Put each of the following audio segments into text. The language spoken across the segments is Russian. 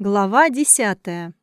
Глава десятая.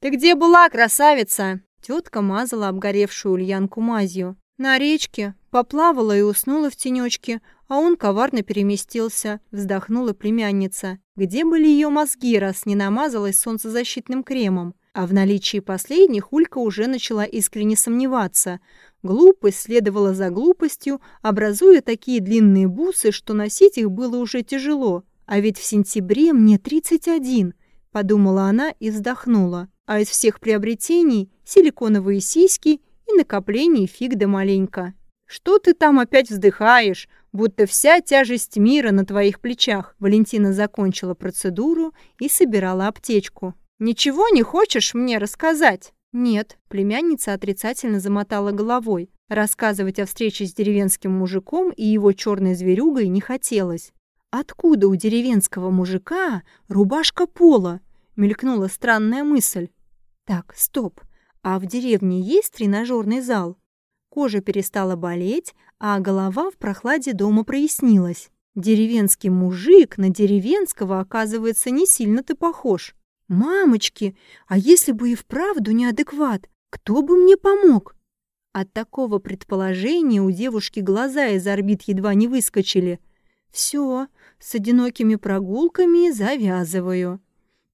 «Ты где была, красавица?» Тетка мазала обгоревшую Ульянку мазью. «На речке. Поплавала и уснула в тенечке, а он коварно переместился», вздохнула племянница. Где были ее мозги, раз не намазалась солнцезащитным кремом? А в наличии последних Улька уже начала искренне сомневаться. Глупость следовала за глупостью, образуя такие длинные бусы, что носить их было уже тяжело. А ведь в сентябре мне 31 подумала она и вздохнула. А из всех приобретений силиконовые сиськи и накопление фиг да маленько. Что ты там опять вздыхаешь, будто вся тяжесть мира на твоих плечах? Валентина закончила процедуру и собирала аптечку. Ничего не хочешь мне рассказать? Нет, племянница отрицательно замотала головой. Рассказывать о встрече с деревенским мужиком и его черной зверюгой не хотелось. Откуда у деревенского мужика рубашка пола? Мелькнула странная мысль. Так, стоп. А в деревне есть тренажерный зал? Кожа перестала болеть, а голова в прохладе дома прояснилась. Деревенский мужик на деревенского, оказывается, не сильно-то похож. Мамочки, а если бы и вправду неадекват, кто бы мне помог? От такого предположения у девушки глаза из орбит едва не выскочили. Все, с одинокими прогулками завязываю.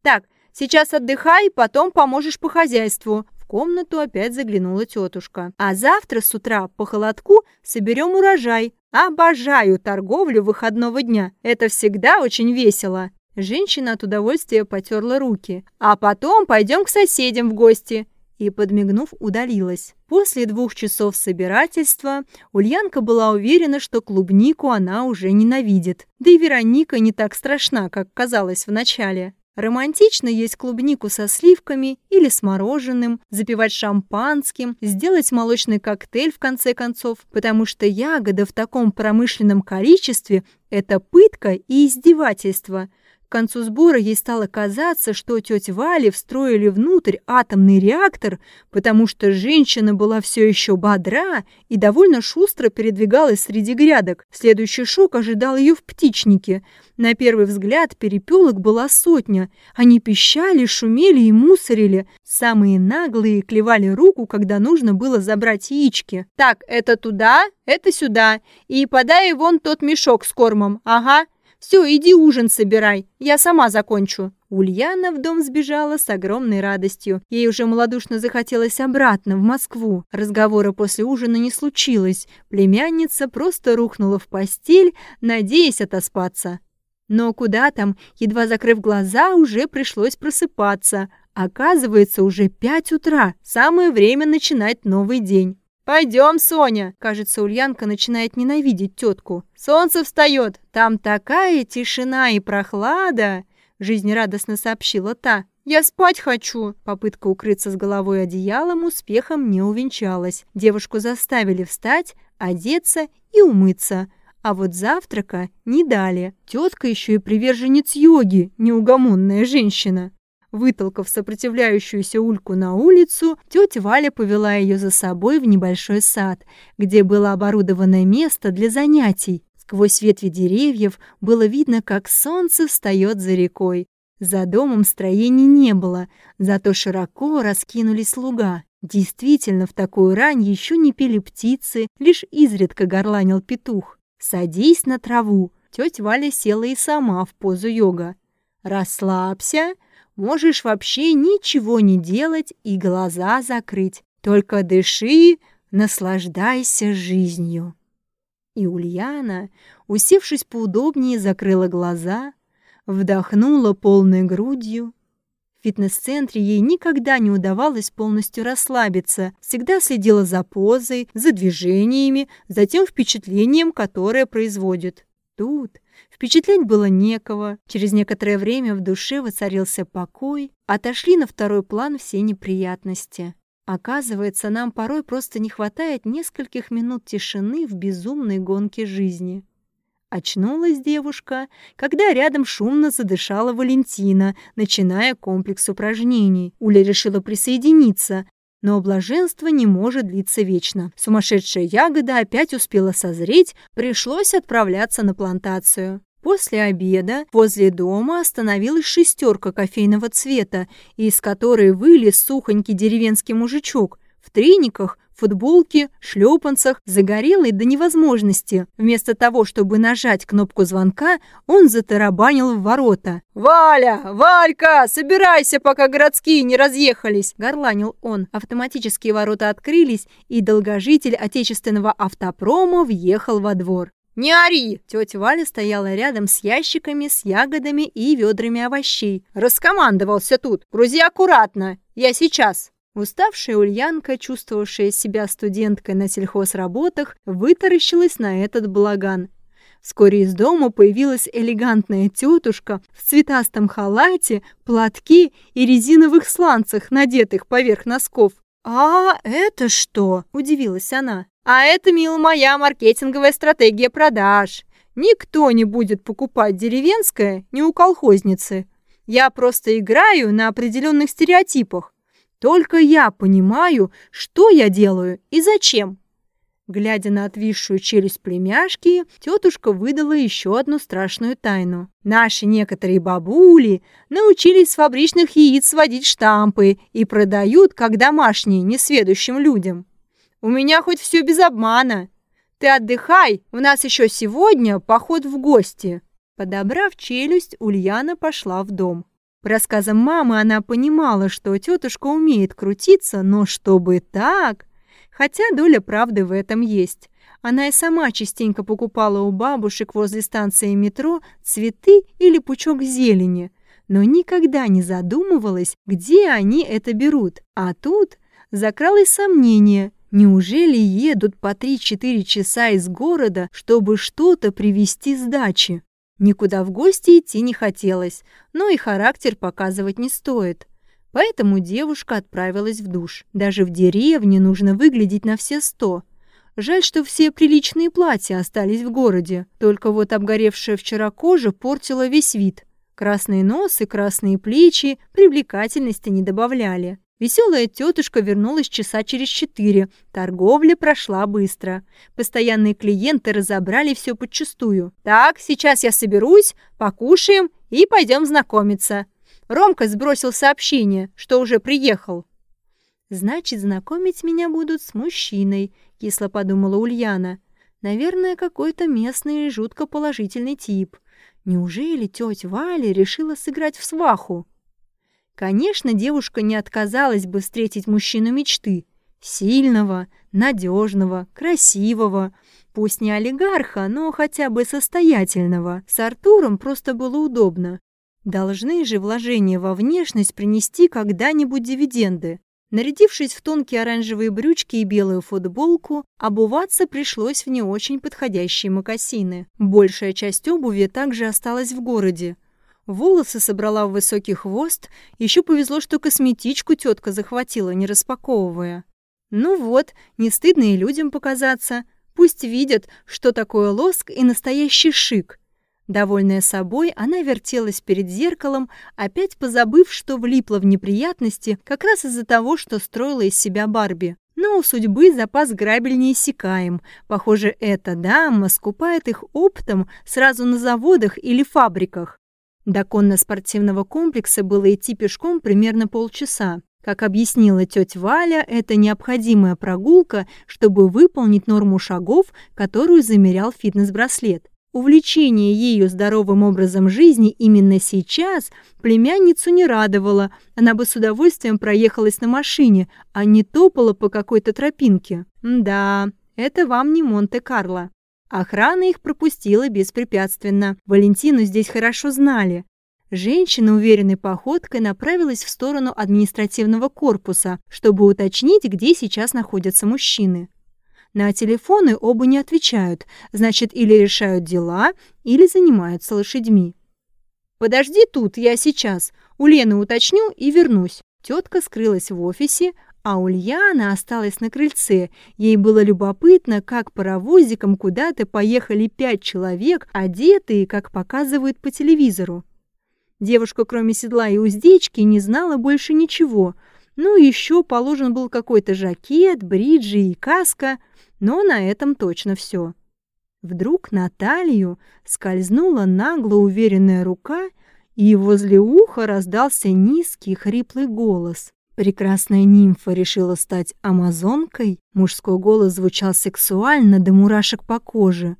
Так, сейчас отдыхай, потом поможешь по хозяйству. В комнату опять заглянула тетушка. А завтра с утра по холодку соберем урожай. Обожаю торговлю выходного дня. Это всегда очень весело. Женщина от удовольствия потерла руки. А потом пойдем к соседям в гости и, подмигнув, удалилась. После двух часов собирательства Ульянка была уверена, что клубнику она уже ненавидит. Да и Вероника не так страшна, как казалось вначале. Романтично есть клубнику со сливками или с мороженым, запивать шампанским, сделать молочный коктейль в конце концов, потому что ягода в таком промышленном количестве – это пытка и издевательство – к концу сбора ей стало казаться, что тетя Вале встроили внутрь атомный реактор, потому что женщина была все еще бодра и довольно шустро передвигалась среди грядок. Следующий шок ожидал ее в птичнике. На первый взгляд перепелок была сотня. Они пищали, шумели и мусорили. Самые наглые клевали руку, когда нужно было забрать яички. «Так, это туда, это сюда. И подай вон тот мешок с кормом. Ага». Все, иди ужин собирай, я сама закончу». Ульяна в дом сбежала с огромной радостью. Ей уже малодушно захотелось обратно, в Москву. Разговора после ужина не случилось. Племянница просто рухнула в постель, надеясь отоспаться. Но куда там, едва закрыв глаза, уже пришлось просыпаться. Оказывается, уже пять утра, самое время начинать новый день. «Пойдем, Соня!» Кажется, Ульянка начинает ненавидеть тетку. «Солнце встает! Там такая тишина и прохлада!» Жизнерадостно сообщила та. «Я спать хочу!» Попытка укрыться с головой одеялом успехом не увенчалась. Девушку заставили встать, одеться и умыться. А вот завтрака не дали. Тетка еще и приверженец йоги, неугомонная женщина. Вытолкав сопротивляющуюся Ульку на улицу, тетя Валя повела ее за собой в небольшой сад, где было оборудованное место для занятий. Сквозь ветви деревьев было видно, как солнце встает за рекой. За домом строений не было, зато широко раскинулись луга. Действительно, в такую рань еще не пели птицы, лишь изредка горланил петух. «Садись на траву». Тетя Валя села и сама в позу йога. «Расслабься», Можешь вообще ничего не делать и глаза закрыть. Только дыши, наслаждайся жизнью. И Ульяна, усевшись поудобнее, закрыла глаза, вдохнула полной грудью. В фитнес-центре ей никогда не удавалось полностью расслабиться, всегда следила за позой, за движениями, за тем впечатлением, которое производит. Тут впечатлять было некого. Через некоторое время в душе воцарился покой, отошли на второй план все неприятности. Оказывается, нам порой просто не хватает нескольких минут тишины в безумной гонке жизни. Очнулась девушка, когда рядом шумно задышала Валентина, начиная комплекс упражнений. Уля решила присоединиться, но блаженство не может длиться вечно. Сумасшедшая ягода опять успела созреть, пришлось отправляться на плантацию. После обеда возле дома остановилась шестерка кофейного цвета, из которой вылез сухонький деревенский мужичок в трениках, футболке, шлепанцах, загорелый до невозможности. Вместо того, чтобы нажать кнопку звонка, он затарабанил в ворота. «Валя! Валька! Собирайся, пока городские не разъехались!» – горланил он. Автоматические ворота открылись, и долгожитель отечественного автопрома въехал во двор. «Не ори!» Тетя Валя стояла рядом с ящиками, с ягодами и ведрами овощей. «Раскомандовался тут! Грузи аккуратно! Я сейчас!» Уставшая Ульянка, чувствовавшая себя студенткой на сельхозработах, вытаращилась на этот балаган. Вскоре из дома появилась элегантная тетушка в цветастом халате, платке и резиновых сланцах, надетых поверх носков. «А это что?» – удивилась она. «А это, мила моя, маркетинговая стратегия продаж. Никто не будет покупать деревенское ни у колхозницы. Я просто играю на определенных стереотипах. Только я понимаю, что я делаю и зачем». Глядя на отвисшую челюсть племяшки, тетушка выдала еще одну страшную тайну. Наши некоторые бабули научились с фабричных яиц сводить штампы и продают как домашние несведущим людям. У меня хоть все без обмана. Ты отдыхай, у нас еще сегодня поход в гости». Подобрав челюсть, Ульяна пошла в дом. По рассказам мамы она понимала, что тетушка умеет крутиться, но чтобы так... Хотя доля правды в этом есть. Она и сама частенько покупала у бабушек возле станции метро цветы или пучок зелени, но никогда не задумывалась, где они это берут. А тут закралось сомнение, неужели едут по 3-4 часа из города, чтобы что-то привезти с дачи? Никуда в гости идти не хотелось, но и характер показывать не стоит. Поэтому девушка отправилась в душ. Даже в деревне нужно выглядеть на все сто. Жаль, что все приличные платья остались в городе. Только вот обгоревшая вчера кожа портила весь вид. Красный нос и красные плечи привлекательности не добавляли. Веселая тетушка вернулась часа через четыре. Торговля прошла быстро. Постоянные клиенты разобрали все подчистую. «Так, сейчас я соберусь, покушаем и пойдем знакомиться». Ромка сбросил сообщение, что уже приехал. «Значит, знакомить меня будут с мужчиной», — кисло подумала Ульяна. «Наверное, какой-то местный жутко положительный тип. Неужели тетя Валя решила сыграть в сваху?» Конечно, девушка не отказалась бы встретить мужчину мечты. Сильного, надежного, красивого. Пусть не олигарха, но хотя бы состоятельного. С Артуром просто было удобно. Должны же вложения во внешность принести когда-нибудь дивиденды. Нарядившись в тонкие оранжевые брючки и белую футболку, обуваться пришлось в не очень подходящие мокасины. Большая часть обуви также осталась в городе. Волосы собрала в высокий хвост. Еще повезло, что косметичку тетка захватила, не распаковывая. Ну вот, не стыдно и людям показаться. Пусть видят, что такое лоск и настоящий шик. Довольная собой, она вертелась перед зеркалом, опять позабыв, что влипла в неприятности как раз из-за того, что строила из себя Барби. Но у судьбы запас грабель неиссякаем. Похоже, эта дама скупает их оптом сразу на заводах или фабриках. До конно-спортивного комплекса было идти пешком примерно полчаса. Как объяснила тетя Валя, это необходимая прогулка, чтобы выполнить норму шагов, которую замерял фитнес-браслет. Увлечение ею здоровым образом жизни именно сейчас племянницу не радовало. Она бы с удовольствием проехалась на машине, а не топала по какой-то тропинке. Да, это вам не Монте-Карло. Охрана их пропустила беспрепятственно. Валентину здесь хорошо знали. Женщина уверенной походкой направилась в сторону административного корпуса, чтобы уточнить, где сейчас находятся мужчины. На телефоны оба не отвечают, значит, или решают дела, или занимаются лошадьми. «Подожди тут, я сейчас. У Лены уточню и вернусь». Тетка скрылась в офисе, а Ульяна осталась на крыльце. Ей было любопытно, как паровозиком куда-то поехали пять человек, одетые, как показывают по телевизору. Девушка, кроме седла и уздечки, не знала больше ничего. Ну, еще положен был какой-то жакет, бриджи и каска, но на этом точно все. Вдруг на талию скользнула нагло уверенная рука, и возле уха раздался низкий хриплый голос. Прекрасная нимфа решила стать амазонкой? Мужской голос звучал сексуально до мурашек по коже.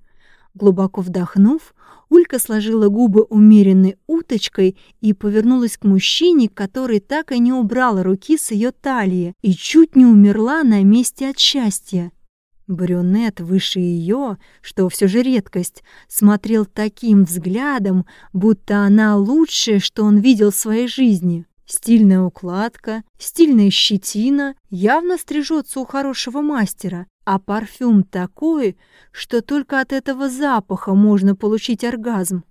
Глубоко вдохнув, Улька сложила губы умеренной уточкой и повернулась к мужчине, который так и не убрал руки с ее талии и чуть не умерла на месте от счастья. Брюнет выше ее, что все же редкость, смотрел таким взглядом, будто она лучшее, что он видел в своей жизни. Стильная укладка, стильная щетина явно стрижется у хорошего мастера, а парфюм такой, что только от этого запаха можно получить оргазм.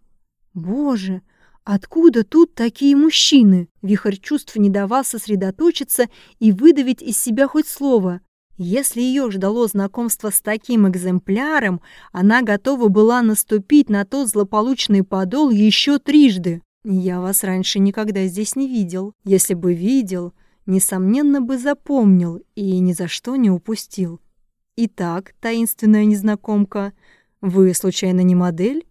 Боже, откуда тут такие мужчины? Вихрь чувств не давал сосредоточиться и выдавить из себя хоть слово. Если ее ждало знакомство с таким экземпляром, она готова была наступить на тот злополучный подол еще трижды. Я вас раньше никогда здесь не видел. Если бы видел, несомненно бы запомнил и ни за что не упустил. Итак, таинственная незнакомка, вы случайно не модель?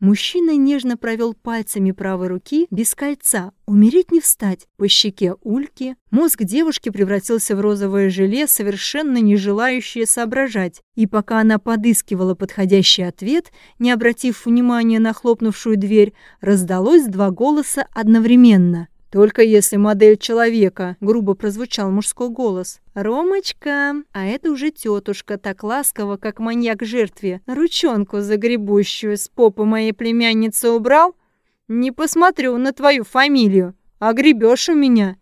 Мужчина нежно провел пальцами правой руки без кольца, умереть не встать, по щеке ульки. Мозг девушки превратился в розовое желе, совершенно не желающее соображать. И пока она подыскивала подходящий ответ, не обратив внимания на хлопнувшую дверь, раздалось два голоса одновременно – «Только если модель человека», — грубо прозвучал мужской голос. «Ромочка!» А это уже тетушка, так ласково, как маньяк жертве. Ручонку загребущую с попы моей племянницы убрал? Не посмотрю на твою фамилию, а гребешь у меня.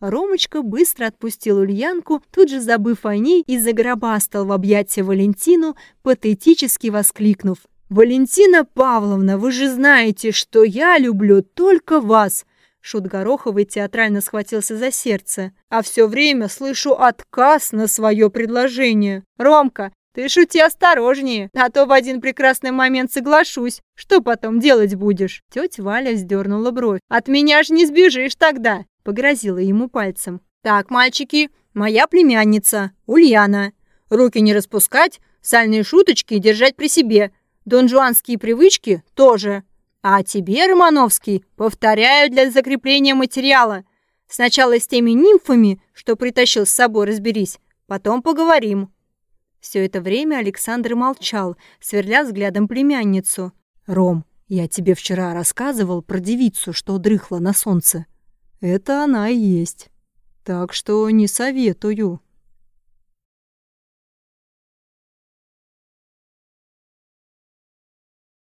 Ромочка быстро отпустил Ульянку, тут же забыв о ней, и загробастал в объятия Валентину, патетически воскликнув. «Валентина Павловна, вы же знаете, что я люблю только вас!» Шут Гороховый театрально схватился за сердце. А все время слышу отказ на свое предложение. «Ромка, ты шути осторожнее, а то в один прекрасный момент соглашусь. Что потом делать будешь?» Тетя Валя вздернула бровь. «От меня ж не сбежишь тогда!» Погрозила ему пальцем. «Так, мальчики, моя племянница, Ульяна. Руки не распускать, сальные шуточки держать при себе. Донжуанские привычки тоже. А тебе, Романовский, повторяю для закрепления материала. Сначала с теми нимфами, что притащил с собой, разберись, потом поговорим». Все это время Александр молчал, сверля взглядом племянницу. «Ром, я тебе вчера рассказывал про девицу, что дрыхла на солнце. Это она и есть. Так что не советую».